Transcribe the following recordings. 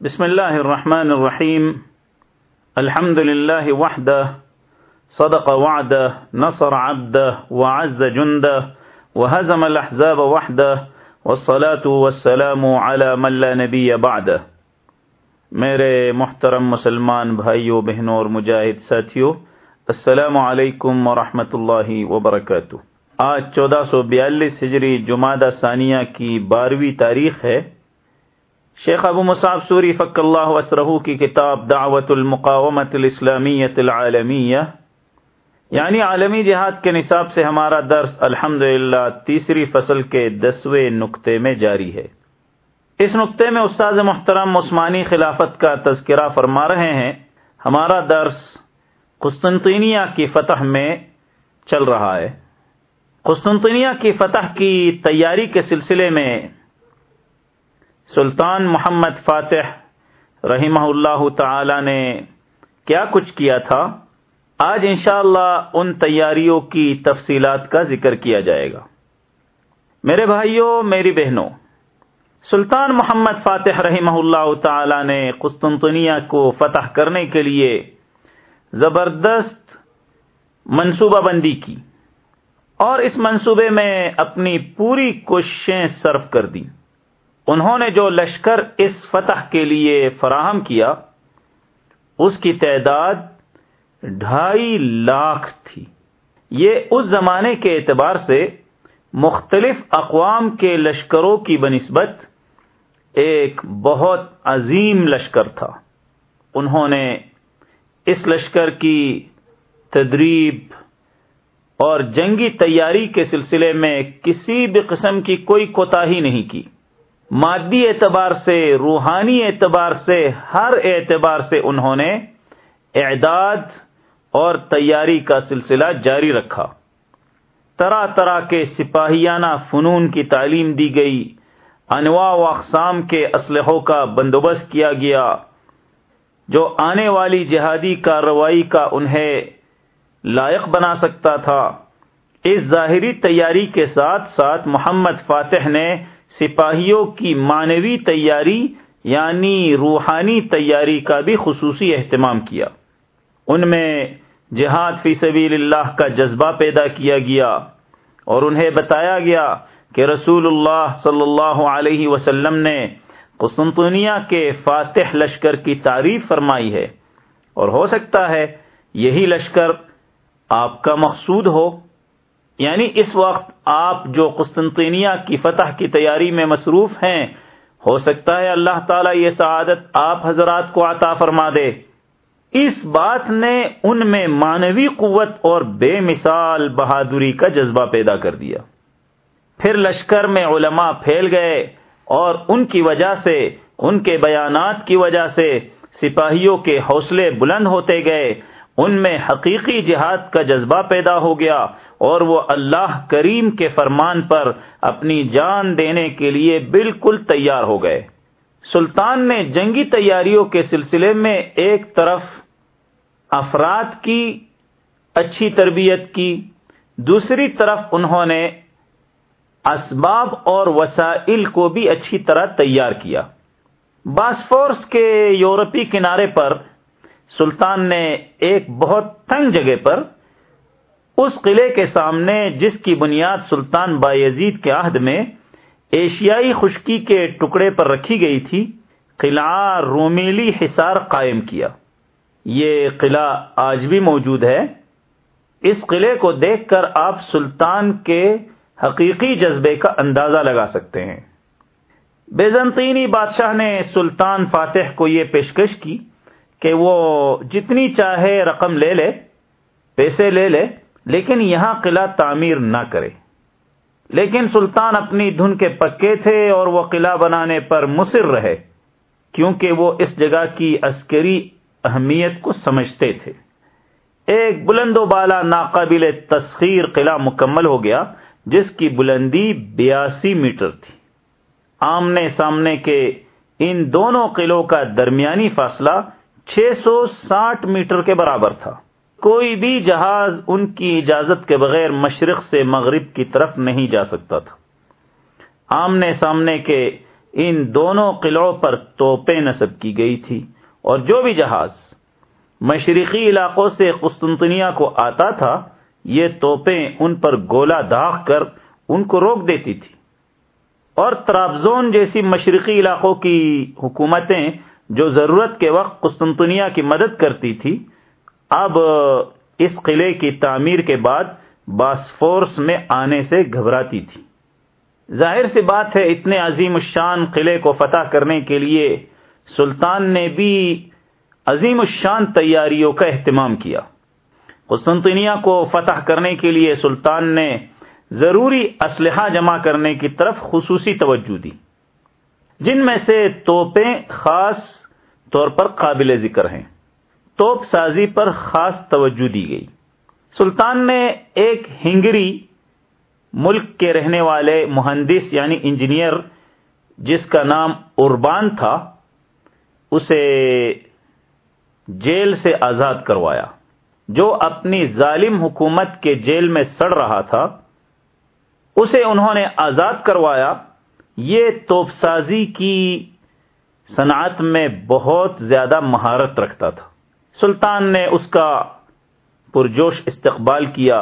بسم الله الرحمن الرحيم الحمد لله وحده صدق وعده نصر عبده وعز جنده وهزم الأحزاب وحده والصلاة والسلام على من لا نبي بعده میرے محترم مسلمان بھائیوں بہنوں اور مجاہد ساتھیوں السلام علیکم ورحمۃ اللہ وبرکاتہ۔ آج چودہ سو بیالیس ہجری جمادہ ثانیہ کی بارہویں تاریخ ہے۔ شیخ ابو مصعب سوری فق اللہ وسرہ کی کتاب دعوت المقامت الاسلامیت العالمیہ یعنی عالمی جہاد کے نصاب سے ہمارا درس الحمد تیسری فصل کے دسویں نقطے میں جاری ہے۔ اس نقطے میں استاد محترم عثمانی خلافت کا تذکرہ فرما رہے ہیں۔ ہمارا درس قسطنطینیہ کی فتح میں چل رہا ہے۔ قسطنطینیہ کی فتح کی تیاری کے سلسلے میں سلطان محمد فاتح رحمہ اللہ تعالی نے کیا کچھ کیا تھا؟ آج انشاءاللہ اللہ ان تیاریوں کی تفصیلات کا ذکر کیا جائے گا۔ میرے بھائیوں، میری بہنوں، سلطان محمد فاتح رحمہ اللہ تعالی نے قسطنطنیہ کو فتح کرنے کے لیے زبردست منصوبہ بندی کی اور اس منصوبے میں اپنی پوری کوششیں صرف کر دیں۔ انہوں نے جو لشکر اس فتح کے لیے فراہم کیا، اس کی تعداد ڈھائی لاکھ تھی۔ یہ اس زمانے کے اعتبار سے مختلف اقوام کے لشکروں کی بنسبت ایک بہت عظیم لشکر تھا۔ انہوں نے اس لشکر کی تدریب اور جنگی تیاری کے سلسلے میں کسی بھی قسم کی کوئی کوتا نہیں کی۔ مادی اعتبار سے، روحانی اعتبار سے، ہر اعتبار سے انہوں نے اعداد اور تیاری کا سلسلہ جاری رکھا۔ طرح طرح کے سپاہیانہ فنون کی تعلیم دی گئی۔ انواع و اقسام کے اسلحوں کا بندوبست کیا گیا۔ جو آنے والی جہادی کارروائی کا انہیں لائق بنا سکتا تھا۔ اس ظاہری تیاری کے ساتھ ساتھ محمد فاتح نے سپاہیوں کی مانوی تیاری یعنی روحانی تیاری کا بھی خصوصی اہتمام کیا۔ ان میں جہاد فی سبیل اللہ کا جذبہ پیدا کیا گیا اور انہیں بتایا گیا کہ رسول اللہ صلی اللہ علیہ وسلم نے قسطنطنیہ کے فاتح لشکر کی تعریف فرمائی ہے اور ہو سکتا ہے یہی لشکر آپ کا مقصود ہو۔ یعنی اس وقت آپ جو قسطنطینیہ کی فتح کی تیاری میں مصروف ہیں، ہو سکتا ہے اللہ تعالیٰ یہ سعادت آپ حضرات کو عطا فرما دے۔ اس بات نے ان میں مانوی قوت اور بے مثال بہادری کا جذبہ پیدا کر دیا۔ پھر لشکر میں علماء پھیل گئے اور ان کی وجہ سے، ان کے بیانات کی وجہ سے سپاہیوں کے حوصلے بلند ہوتے گئے۔ ان میں حقیقی جہاد کا جذبہ پیدا ہو گیا اور وہ اللہ کریم کے فرمان پر اپنی جان دینے کے لیے بالکل تیار ہو گئے۔ سلطان نے جنگی تیاریوں کے سلسلے میں ایک طرف افراد کی اچھی تربیت کی، دوسری طرف انہوں نے اسباب اور وسائل کو بھی اچھی طرح تیار کیا۔ باسفورس کے یورپی کنارے پر سلطان نے ایک بہت تنگ جگہ پر اس قلعے کے سامنے جس کی بنیاد سلطان بایزید کے عہد میں ایشیائی خشکی کے ٹکڑے پر رکھی گئی تھی، قلعہ رومیلی حصار قائم کیا۔ یہ قلعہ آج بھی موجود ہے۔ اس قلعے کو دیکھ کر آپ سلطان کے حقیقی جذبے کا اندازہ لگا سکتے ہیں۔ بیزنطینی بادشاہ نے سلطان فاتح کو یہ پیشکش کی۔ کہ وہ جتنی چاہے رقم لے لے، پیسے لے لے، لیکن یہاں قلعہ تعمیر نہ کرے۔ لیکن سلطان اپنی دھن کے پکے تھے اور وہ قلعہ بنانے پر مصر رہے، کیونکہ وہ اس جگہ کی عسکری اہمیت کو سمجھتے تھے۔ ایک بلند و بالا ناقابل تسخیر قلعہ مکمل ہو گیا، جس کی بلندی بیاسی میٹر تھی۔ آمنے سامنے کے ان دونوں قلعوں کا درمیانی فاصلہ چھ سو ساٹھ میٹر کے برابر تھا۔ کوئی بھی جہاز ان کی اجازت کے بغیر مشرق سے مغرب کی طرف نہیں جا سکتا تھا۔ آمنے سامنے کے ان دونوں قلعوں پر توپیں نصب کی گئی تھی اور جو بھی جہاز مشرقی علاقوں سے قسطنطنیہ کو آتا تھا، یہ توپیں ان پر گولا داغ کر ان کو روک دیتی تھی۔ اور ترابزون جیسی مشرقی علاقوں کی حکومتیں جو ضرورت کے وقت قسطنطنیہ کی مدد کرتی تھی، اب، اس قلعے کی تعمیر کے بعد باسفورس میں آنے سے گھبراتی تھی۔ ظاہر سی بات ہے، اتنے عظیم الشان قلعے کو فتح کرنے کے لیے سلطان نے بھی عظیم الشان تیاریوں کا اہتمام کیا۔ قسطنطنیہ کو فتح کرنے کے لیے سلطان نے ضروری اسلحہ جمع کرنے کی طرف خصوصی توجہ دی۔ جن میں سے توپیں خاص طور پر قابل ذکر ہیں۔ توپ سازی پر خاص توجہ دی گئی۔ سلطان نے ایک ہنگری ملک کے رہنے والے مہندس یعنی انجینئر جس کا نام اربان تھا، اسے جیل سے آزاد کروایا۔ جو اپنی ظالم حکومت کے جیل میں سڑ رہا تھا، اسے انہوں نے آزاد کروایا۔ یہ توپ سازی کی صنعت میں بہت زیادہ مہارت رکھتا تھا۔ سلطان نے اس کا پرجوش استقبال کیا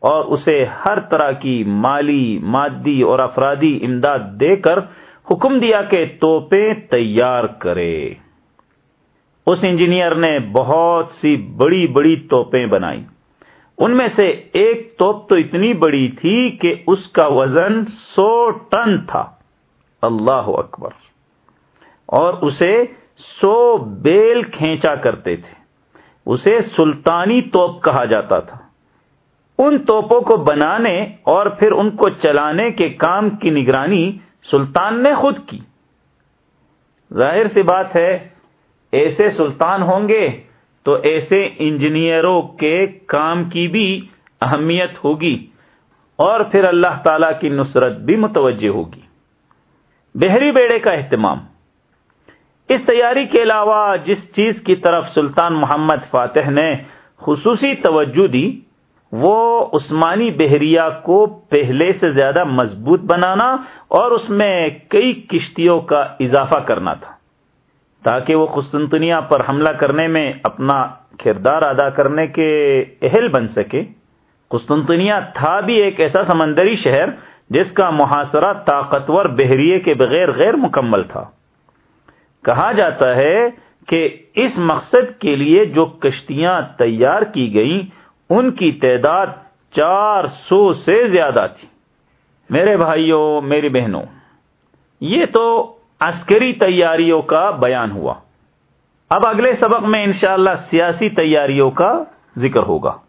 اور اسے ہر طرح کی مالی، مادی اور افرادی امداد دے کر حکم دیا کہ توپیں تیار کرے۔ اس انجینئر نے بہت سی بڑی بڑی توپیں بنائی۔ ان میں سے ایک توپ تو اتنی بڑی تھی کہ اس کا وزن سو ٹن تھا۔ اللہ اکبر۔ اور اسے سو بیل کھینچا کرتے تھے۔ اسے سلطانی توپ کہا جاتا تھا۔ ان توپوں کو بنانے اور پھر ان کو چلانے کے کام کی نگرانی سلطان نے خود کی۔ ظاہر سی بات ہے، ایسے سلطان ہوں گے تو ایسے انجینئروں کے کام کی بھی اہمیت ہوگی اور پھر اللہ تعالی کی نصرت بھی متوجہ ہوگی۔ بحری بیڑے کا اہتمام۔ اس تیاری کے علاوہ جس چیز کی طرف سلطان محمد فاتح نے خصوصی توجہ دی، وہ عثمانی بحریہ کو پہلے سے زیادہ مضبوط بنانا اور اس میں کئی کشتیوں کا اضافہ کرنا تھا، تاکہ وہ قسطنطنیہ پر حملہ کرنے میں اپنا کردار ادا کرنے کے اہل بن سکے۔ قسطنطنیہ تھا بھی ایک ایسا سمندری شہر جس کا محاصرہ طاقتور بحریے کے بغیر غیر مکمل تھا۔ کہا جاتا ہے کہ اس مقصد کے لیے جو کشتیاں تیار کی گئیں، ان کی تعداد چار سو سے زیادہ تھی۔ میرے بھائیوں، میری بہنوں، یہ تو عسکری تیاریوں کا بیان ہوا۔ اب اگلے سبق میں انشاءاللہ سیاسی تیاریوں کا ذکر ہوگا۔